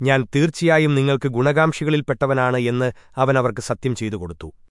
ഞാൻ തീർച്ചയായും നിങ്ങൾക്ക് ഗുണകാംക്ഷികളിൽപ്പെട്ടവനാണ് എന്ന് അവൻ അവർക്ക് സത്യം ചെയ്തു കൊടുത്തു